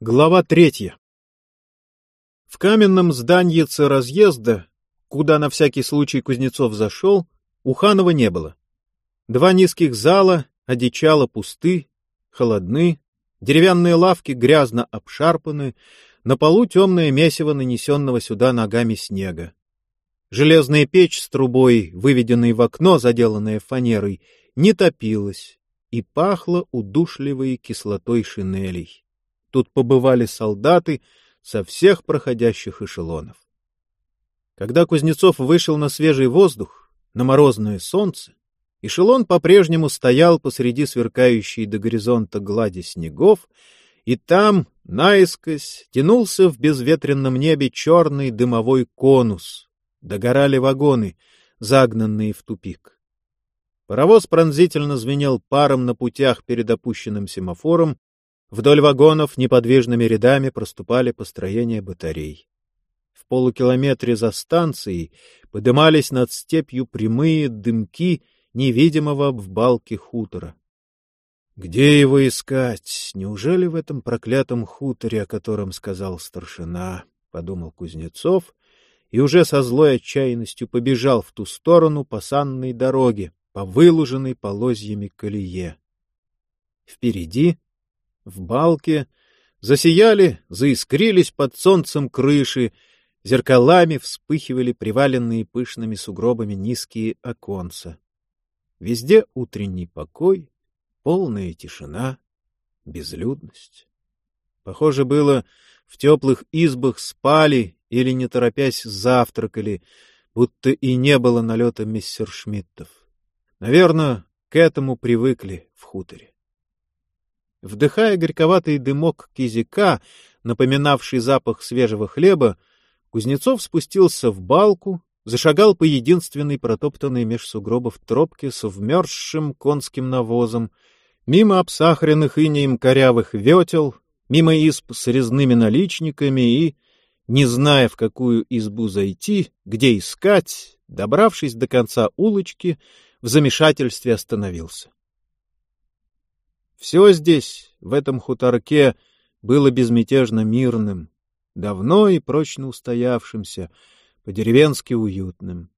Глава третья. В каменном зданьице разъезда, куда на всякий случай Кузнецов зашел, у Ханова не было. Два низких зала одичало пусты, холодны, деревянные лавки грязно обшарпаны, на полу темное месиво нанесенного сюда ногами снега. Железная печь с трубой, выведенной в окно, заделанная фанерой, не топилась и пахла удушливой кислотой шинелей. Тут побывали солдаты со всех проходящих эшелонов. Когда Кузнецов вышел на свежий воздух, на морозное солнце, эшелон по-прежнему стоял посреди сверкающей до горизонта глади снегов, и там, наискось, тянулся в безветренном небе черный дымовой конус. Догорали вагоны, загнанные в тупик. Паровоз пронзительно звенел паром на путях перед опущенным семафором, Вдоль вагонов неподвижными рядами проступали построения батарей. В полукилометре за станцией подымались над степью прямые дымки невидимого в балке хутора. Где его искать? Неужели в этом проклятом хуторе, о котором сказал старшина? — подумал Кузнецов и уже со злой отчаянностью побежал в ту сторону по санной дороге, по выложенной полозьями колее. Впереди в балке, засияли, заискрились под солнцем крыши, зеркалами вспыхивали приваленные пышными сугробами низкие оконца. Везде утренний покой, полная тишина, безлюдность. Похоже было, в теплых избах спали или, не торопясь, завтракали, будто и не было налета мистершмиттов. Наверное, к этому привыкли в хуторе. Вдыхая горьковатый дымок кизика, напоминавший запах свежего хлеба, Кузнецов спустился в балку, зашагал по единственной протоптанной меж сугробов тропке с вмерзшим конским навозом, мимо обсахаренных инеем корявых ветел, мимо изб с резными наличниками и, не зная, в какую избу зайти, где искать, добравшись до конца улочки, в замешательстве остановился. Все здесь, в этом хуторке, было безмятежно мирным, давно и прочно устоявшимся, по-деревенски уютным.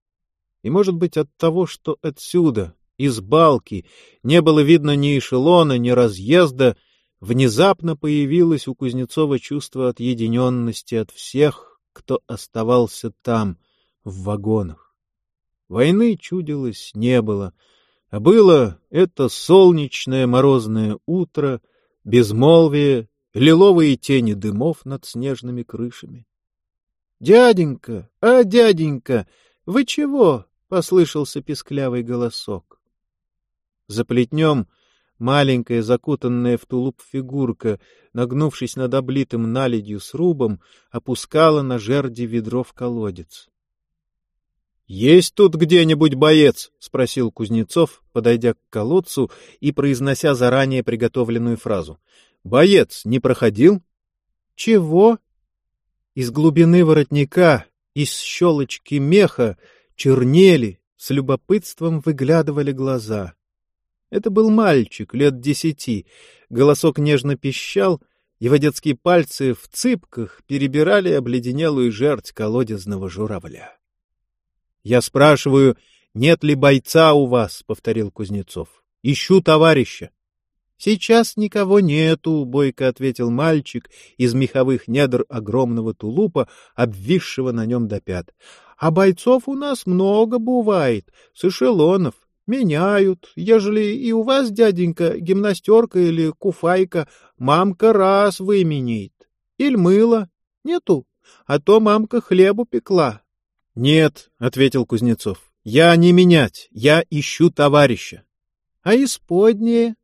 И, может быть, от того, что отсюда, из балки, не было видно ни эшелона, ни разъезда, внезапно появилось у Кузнецова чувство отъединенности от всех, кто оставался там, в вагонах. Войны, чудилось, не было — а было это солнечное морозное утро, безмолвие, лиловые тени дымов над снежными крышами. — Дяденька, а, дяденька, вы чего? — послышался песклявый голосок. За плетнем маленькая, закутанная в тулуп фигурка, нагнувшись над облитым наледью срубом, опускала на жерди ведро в колодец. Есть тут где-нибудь боец? спросил Кузнецов, подойдя к колодцу и произнося заранее приготовленную фразу. Боец не проходил? Чего? Из глубины воротника, из щелочки меха чернели, с любопытством выглядывали глаза. Это был мальчик лет десяти. Голосок нежно пищал, его детские пальцы в цыпках перебирали обледенелую жерть колодезного журавля. Я спрашиваю, нет ли бойца у вас, повторил Кузнецов. Ищу товарища. Сейчас никого нету, бойко ответил мальчик из меховых недр огромного тулупа, обвисшего на нем до пят. А бойцов у нас много бывает, с эшелонов. Меняют. Ежели и у вас, дяденька, гимнастерка или куфайка, мамка раз выменяет. Иль мыло. Нету. А то мамка хлебу пекла, нет, ответил Кузнецов. Я не менять, я ищу товарища. А исподнее?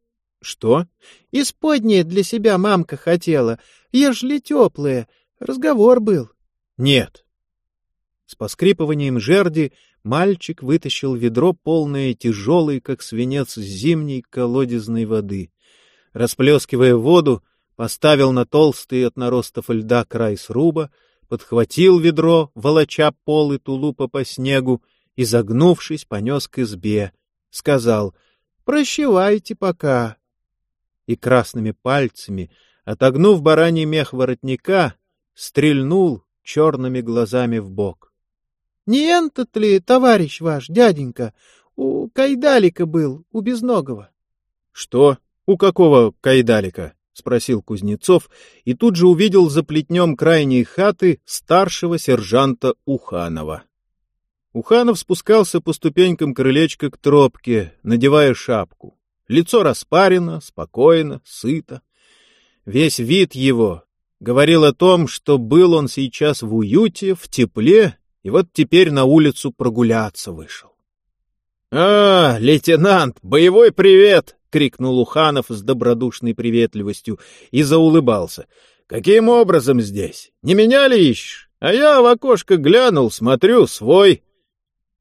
Что? Исподнее для себя мамка хотела, ежели теплые. Разговор был. Нет. С поскрипыванием жерди мальчик вытащил ведро, полное тяжелой, как свинец зимней колодезной воды. Расплескивая воду, поставил на толстый от наростов льда край сруба, подхватил ведро, волоча полы тулупа по снегу, и, загнувшись, понес к избе. Сказал «Прощевайте пока». И красными пальцами, отогнув бараний мех воротника, стрельнул черными глазами в бок. — Не этот ли товарищ ваш, дяденька, у Кайдалика был, у Безногого? — Что? У какого Кайдалика? — спросил Кузнецов и тут же увидел за плетнем крайней хаты старшего сержанта Уханова. Уханов спускался по ступенькам крылечка к тропке, надевая шапку. Лицо распарено, спокойно, сыто. Весь вид его говорил о том, что был он сейчас в уюте, в тепле, и вот теперь на улицу прогуляться вышел. — А, лейтенант, боевой привет! — крикнул Уханов с добродушной приветливостью и заулыбался. — Каким образом здесь? Не меня ли ищешь? А я в окошко глянул, смотрю, свой.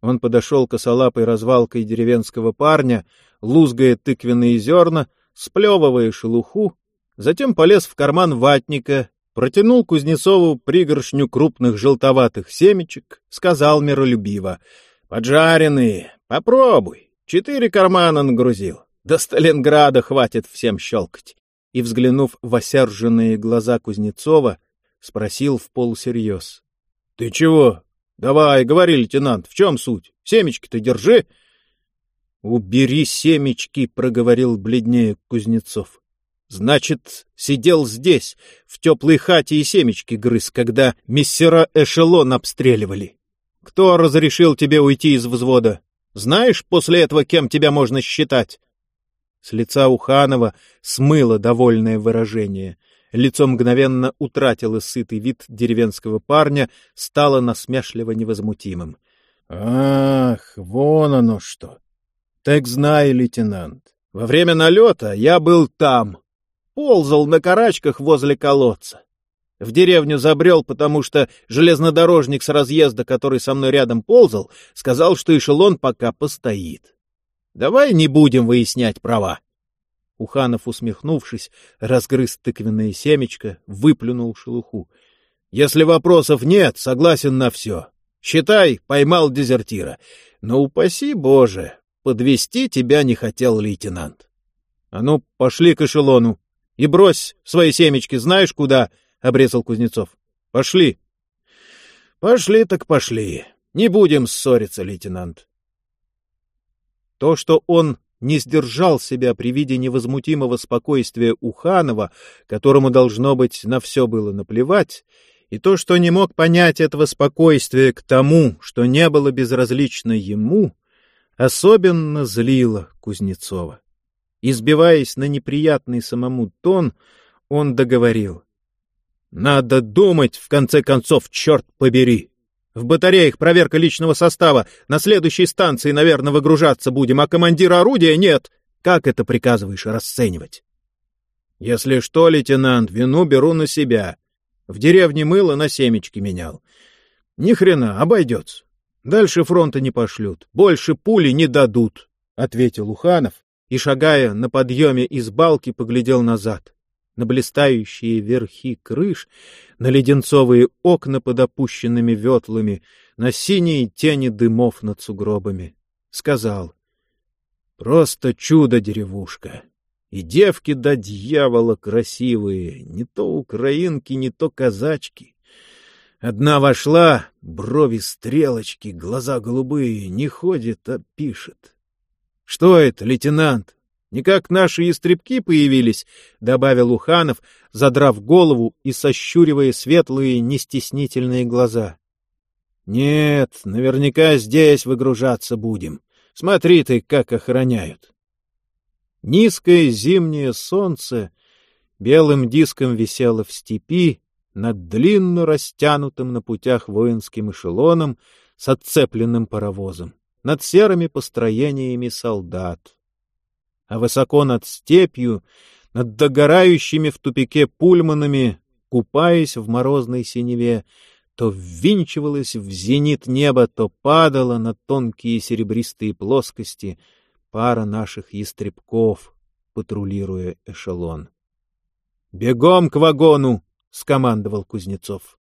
Он подошел косолапой развалкой деревенского парня, лузгая тыквенные зерна, сплевывая шелуху, затем полез в карман ватника, протянул Кузнецову пригоршню крупных желтоватых семечек, сказал миролюбиво. — Поджаренные, попробуй. Четыре кармана нагрузил. До Сталинграда хватит всем щелкать. И, взглянув в осерженные глаза Кузнецова, спросил в полусерьез. — Ты чего? Давай, говори, лейтенант, в чем суть? Семечки-то держи. — Убери семечки, — проговорил бледнее Кузнецов. — Значит, сидел здесь, в теплой хате и семечки грыз, когда мессера эшелон обстреливали. Кто разрешил тебе уйти из взвода? Знаешь после этого, кем тебя можно считать? С лица Уханова смыло довольное выражение. Лицо мгновенно утратило сытый вид деревенского парня, стало насмешливо невозмутимым. — Ах, вон оно что! Так знай, лейтенант, во время налета я был там, ползал на карачках возле колодца. В деревню забрел, потому что железнодорожник с разъезда, который со мной рядом ползал, сказал, что эшелон пока постоит. Давай не будем выяснять права. Уханов, усмехнувшись, разгрыз тыквенное семечко, выплюнул шелуху. — Если вопросов нет, согласен на все. Считай, поймал дезертира. Но упаси Боже, подвести тебя не хотел лейтенант. — А ну, пошли к эшелону и брось свои семечки знаешь куда, — обрезал Кузнецов. — Пошли. — Пошли так пошли. Не будем ссориться, лейтенант. То, что он не сдержал себя при виде невозмутимого спокойствия Уханова, которому, должно быть, на все было наплевать, и то, что не мог понять этого спокойствия к тому, что не было безразлично ему, особенно злило Кузнецова. Избиваясь на неприятный самому тон, он договорил. Надо думать, в конце концов, черт побери. В батареях проверка личного состава. На следующей станции, наверное, выгружаться будем, а командира орудия нет. Как это приказываешь расценивать? Если что, лейтенант, вину беру на себя. В деревне мыло на семечки менял. Ни хрена, обойдется. Дальше фронта не пошлют, больше пули не дадут, — ответил Уханов и, шагая на подъеме из балки, поглядел назад на блистающие верхи крыш, на леденцовые окна под опущенными ветлами, на синие тени дымов над сугробами. Сказал, «Просто чудо-деревушка! И девки до дьявола красивые, не то украинки, не то казачки. Одна вошла, брови стрелочки, глаза голубые, не ходит, а пишет. Что это, лейтенант? Не как наши истребки появились, — добавил Уханов, задрав голову и сощуривая светлые, нестеснительные глаза. — Нет, наверняка здесь выгружаться будем. Смотри ты, как охраняют. Низкое зимнее солнце белым диском висело в степи над длинно растянутым на путях воинским эшелоном с отцепленным паровозом, над серыми построениями солдат а высоко над степью, над догорающими в тупике пульманами, купаясь в морозной синеве, то ввинчивалась в зенит неба, то падала на тонкие серебристые плоскости пара наших ястребков, патрулируя эшелон. — Бегом к вагону! — скомандовал Кузнецов.